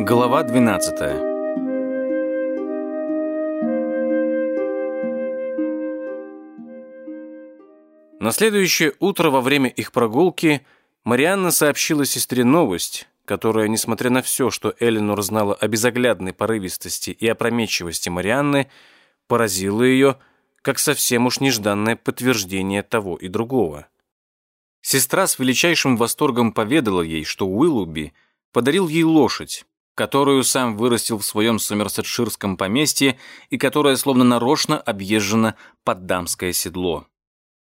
Глава 12 На следующее утро во время их прогулки Марианна сообщила сестре новость, которая, несмотря на все, что Эленор знала о безоглядной порывистости и опрометчивости Марианны, поразила ее, как совсем уж нежданное подтверждение того и другого. Сестра с величайшим восторгом поведала ей, что Уиллуби подарил ей лошадь, которую сам вырастил в своем сомерсетширском поместье и которая словно нарочно объезжена под дамское седло.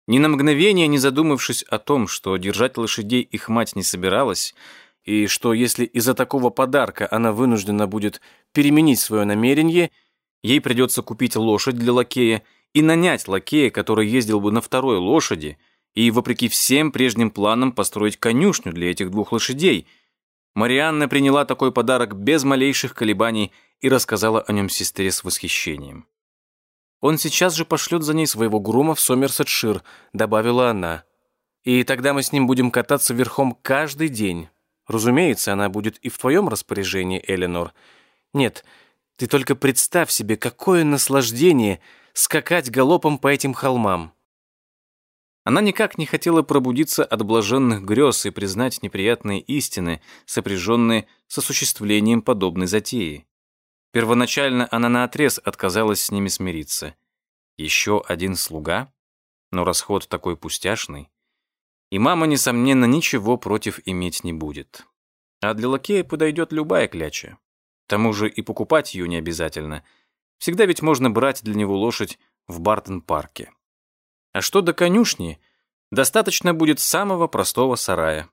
Ни на мгновение не задумавшись о том, что держать лошадей их мать не собиралась, и что если из-за такого подарка она вынуждена будет переменить свое намерение, ей придется купить лошадь для лакея и нанять лакея, который ездил бы на второй лошади, и, вопреки всем прежним планам, построить конюшню для этих двух лошадей. Марианна приняла такой подарок без малейших колебаний и рассказала о нем сестре с восхищением. «Он сейчас же пошлет за ней своего грума в Сомерсетшир», — добавила она. «И тогда мы с ним будем кататься верхом каждый день. Разумеется, она будет и в твоем распоряжении, Эленор. Нет, ты только представь себе, какое наслаждение скакать галопом по этим холмам». Она никак не хотела пробудиться от блаженных грез и признать неприятные истины, сопряженные с осуществлением подобной затеи. Первоначально она наотрез отказалась с ними смириться. Еще один слуга? Но расход такой пустяшный. И мама, несомненно, ничего против иметь не будет. А для лакея подойдет любая кляча. К тому же и покупать ее не обязательно. Всегда ведь можно брать для него лошадь в Бартон-парке. А что до конюшни, достаточно будет самого простого сарая.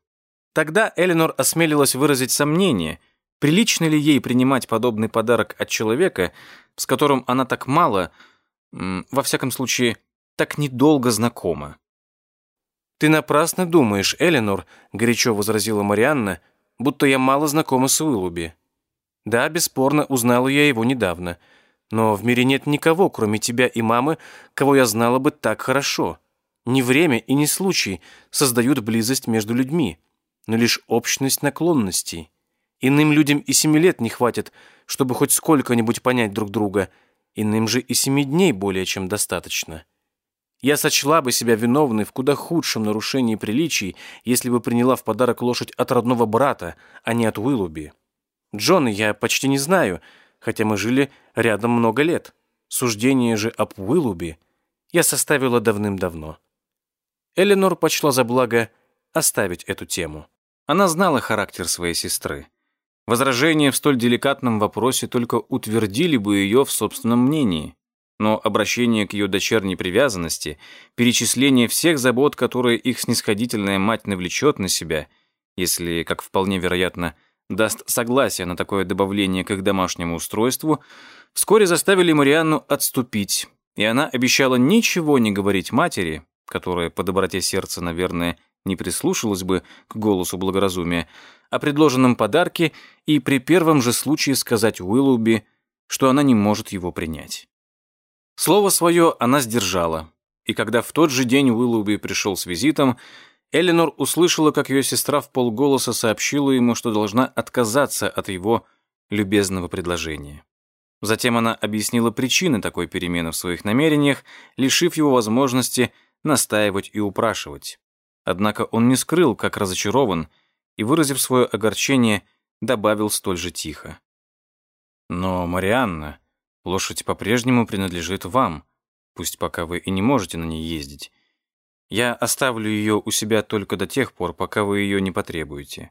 Тогда Эленор осмелилась выразить сомнение, прилично ли ей принимать подобный подарок от человека, с которым она так мало, во всяком случае, так недолго знакома. «Ты напрасно думаешь, Эленор», — горячо возразила Марианна, «будто я мало знакома с Уиллуби. Да, бесспорно, узнала я его недавно — но в мире нет никого, кроме тебя и мамы, кого я знала бы так хорошо. Ни время и ни случай создают близость между людьми, но лишь общность наклонностей. Иным людям и семи лет не хватит, чтобы хоть сколько-нибудь понять друг друга, иным же и семи дней более чем достаточно. Я сочла бы себя виновной в куда худшем нарушении приличий, если бы приняла в подарок лошадь от родного брата, а не от Уиллуби. Джона я почти не знаю — хотя мы жили рядом много лет. Суждение же об Уиллуби я составила давным-давно. Эленор почла за благо оставить эту тему. Она знала характер своей сестры. Возражения в столь деликатном вопросе только утвердили бы ее в собственном мнении. Но обращение к ее дочерней привязанности, перечисление всех забот, которые их снисходительная мать навлечет на себя, если, как вполне вероятно, даст согласие на такое добавление к их домашнему устройству, вскоре заставили Марианну отступить, и она обещала ничего не говорить матери, которая по доброте сердца, наверное, не прислушалась бы к голосу благоразумия, о предложенном подарке и при первом же случае сказать Уиллуби, что она не может его принять. Слово свое она сдержала, и когда в тот же день Уиллуби пришел с визитом, Эленор услышала, как ее сестра в полголоса сообщила ему, что должна отказаться от его любезного предложения. Затем она объяснила причины такой перемены в своих намерениях, лишив его возможности настаивать и упрашивать. Однако он не скрыл, как разочарован, и, выразив свое огорчение, добавил столь же тихо. «Но, Марианна, лошадь по-прежнему принадлежит вам, пусть пока вы и не можете на ней ездить. Я оставлю ее у себя только до тех пор, пока вы ее не потребуете.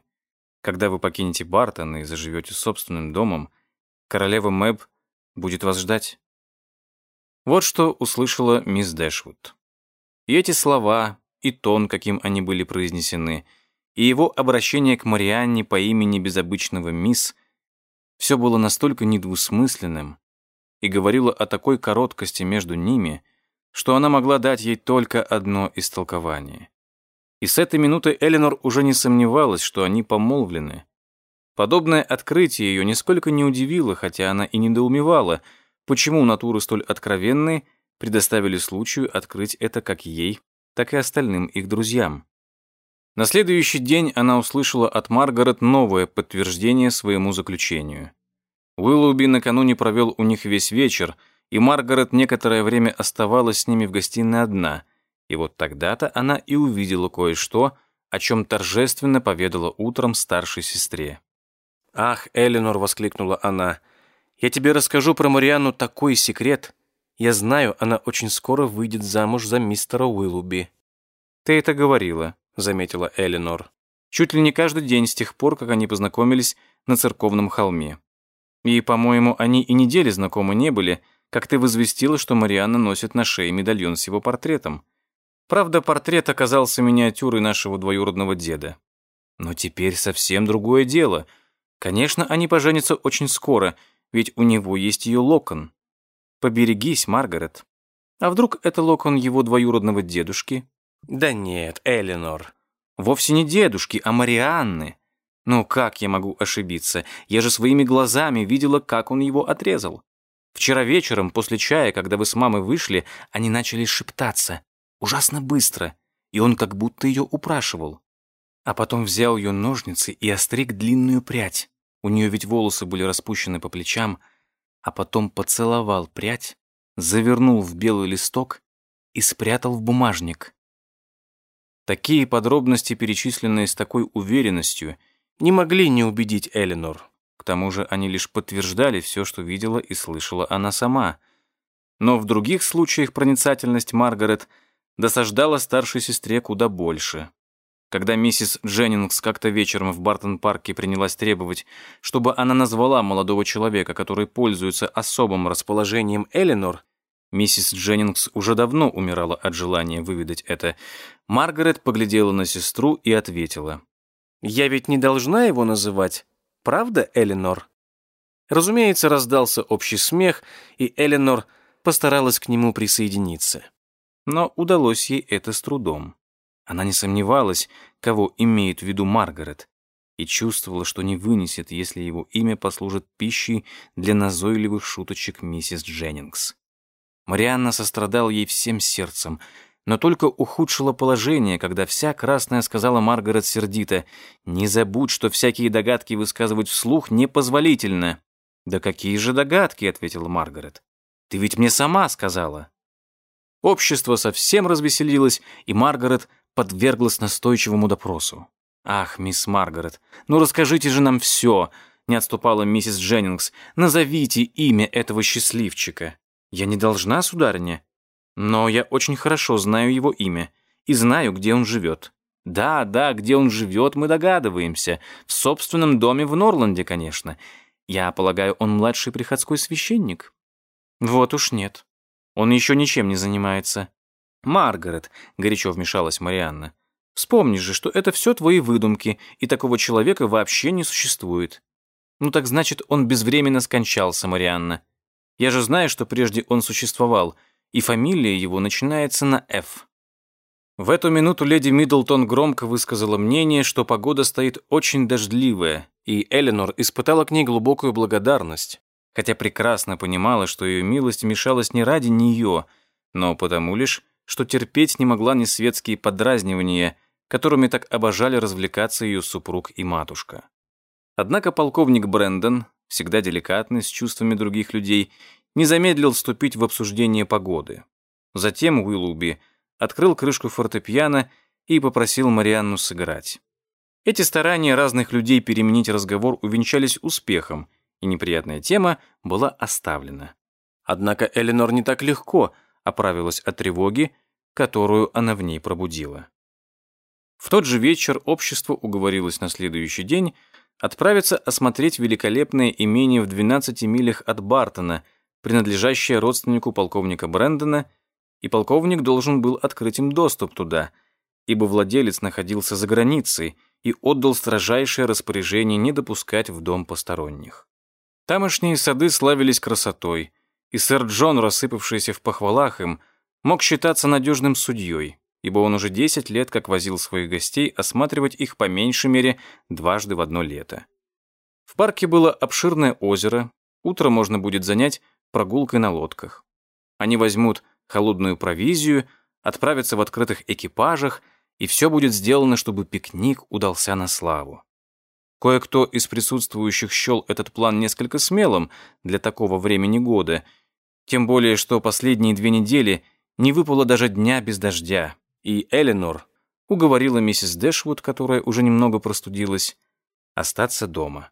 Когда вы покинете Бартон и заживете собственным домом, королева Мэб будет вас ждать». Вот что услышала мисс Дэшвуд. И эти слова, и тон, каким они были произнесены, и его обращение к Марианне по имени без обычного мисс, все было настолько недвусмысленным и говорило о такой короткости между ними, что она могла дать ей только одно истолкование. И с этой минуты Эленор уже не сомневалась, что они помолвлены. Подобное открытие ее нисколько не удивило, хотя она и недоумевала, почему натуры столь откровенные предоставили случаю открыть это как ей, так и остальным их друзьям. На следующий день она услышала от Маргарет новое подтверждение своему заключению. Уиллоуби накануне провел у них весь вечер, и Маргарет некоторое время оставалась с ними в гостиной одна, и вот тогда-то она и увидела кое-что, о чем торжественно поведала утром старшей сестре. «Ах, Эленор!» — воскликнула она. «Я тебе расскажу про Марианну такой секрет. Я знаю, она очень скоро выйдет замуж за мистера Уиллуби». «Ты это говорила», — заметила Эленор. «Чуть ли не каждый день с тех пор, как они познакомились на церковном холме. И, по-моему, они и недели знакомы не были, как ты возвестила, что Марианна носит на шее медальон с его портретом. Правда, портрет оказался миниатюрой нашего двоюродного деда. Но теперь совсем другое дело. Конечно, они поженятся очень скоро, ведь у него есть ее локон. Поберегись, Маргарет. А вдруг это локон его двоюродного дедушки? Да нет, Эленор. Вовсе не дедушки, а Марианны. Ну как я могу ошибиться? Я же своими глазами видела, как он его отрезал. Вчера вечером, после чая, когда вы с мамой вышли, они начали шептаться. Ужасно быстро. И он как будто ее упрашивал. А потом взял ее ножницы и остриг длинную прядь. У нее ведь волосы были распущены по плечам. А потом поцеловал прядь, завернул в белый листок и спрятал в бумажник. Такие подробности, перечисленные с такой уверенностью, не могли не убедить Эленор. Тому же они лишь подтверждали все, что видела и слышала она сама. Но в других случаях проницательность Маргарет досаждала старшей сестре куда больше. Когда миссис Дженнингс как-то вечером в Бартон-парке принялась требовать, чтобы она назвала молодого человека, который пользуется особым расположением Эленор, миссис Дженнингс уже давно умирала от желания выведать это, Маргарет поглядела на сестру и ответила. «Я ведь не должна его называть, Правда, Эленор?» Разумеется, раздался общий смех, и Эленор постаралась к нему присоединиться. Но удалось ей это с трудом. Она не сомневалась, кого имеет в виду Маргарет, и чувствовала, что не вынесет, если его имя послужит пищей для назойливых шуточек миссис Дженнингс. Марианна сострадал ей всем сердцем — но только ухудшило положение, когда вся красная сказала Маргарет сердито, «Не забудь, что всякие догадки высказывать вслух непозволительно». «Да какие же догадки?» — ответила Маргарет. «Ты ведь мне сама сказала». Общество совсем развеселилось, и Маргарет подверглась настойчивому допросу. «Ах, мисс Маргарет, ну расскажите же нам все», — не отступала миссис Дженнингс. «Назовите имя этого счастливчика». «Я не должна, сударыня?» Но я очень хорошо знаю его имя и знаю, где он живет. Да, да, где он живет, мы догадываемся. В собственном доме в Норланде, конечно. Я полагаю, он младший приходской священник? Вот уж нет. Он еще ничем не занимается. Маргарет, горячо вмешалась Марианна. Вспомни же, что это все твои выдумки, и такого человека вообще не существует. Ну так значит, он безвременно скончался, Марианна. Я же знаю, что прежде он существовал — и фамилия его начинается на «Ф». В эту минуту леди Миддлтон громко высказала мнение, что погода стоит очень дождливая, и Эленор испытала к ней глубокую благодарность, хотя прекрасно понимала, что ее милость мешалась не ради нее, но потому лишь, что терпеть не могла ни светские подразнивания, которыми так обожали развлекаться ее супруг и матушка. Однако полковник Брэндон, всегда деликатный, с чувствами других людей, не замедлил вступить в обсуждение погоды. Затем Уиллуби открыл крышку фортепиано и попросил Марианну сыграть. Эти старания разных людей переменить разговор увенчались успехом, и неприятная тема была оставлена. Однако Эленор не так легко оправилась от тревоги, которую она в ней пробудила. В тот же вечер общество уговорилось на следующий день отправиться осмотреть великолепное имение в 12 милях от Бартона – принадлежащее родственнику полковника Брэндона, и полковник должен был открыть им доступ туда, ибо владелец находился за границей и отдал строжайшее распоряжение не допускать в дом посторонних. Тамошние сады славились красотой, и сэр Джон, рассыпавшийся в похвалах им, мог считаться надежным судьей, ибо он уже 10 лет как возил своих гостей осматривать их по меньшей мере дважды в одно лето. В парке было обширное озеро, утро можно будет занять прогулкой на лодках. Они возьмут холодную провизию, отправятся в открытых экипажах и все будет сделано, чтобы пикник удался на славу. Кое-кто из присутствующих счел этот план несколько смелым для такого времени года, тем более что последние две недели не выпало даже дня без дождя, и Эленор уговорила миссис Дэшвуд, которая уже немного простудилась, остаться дома.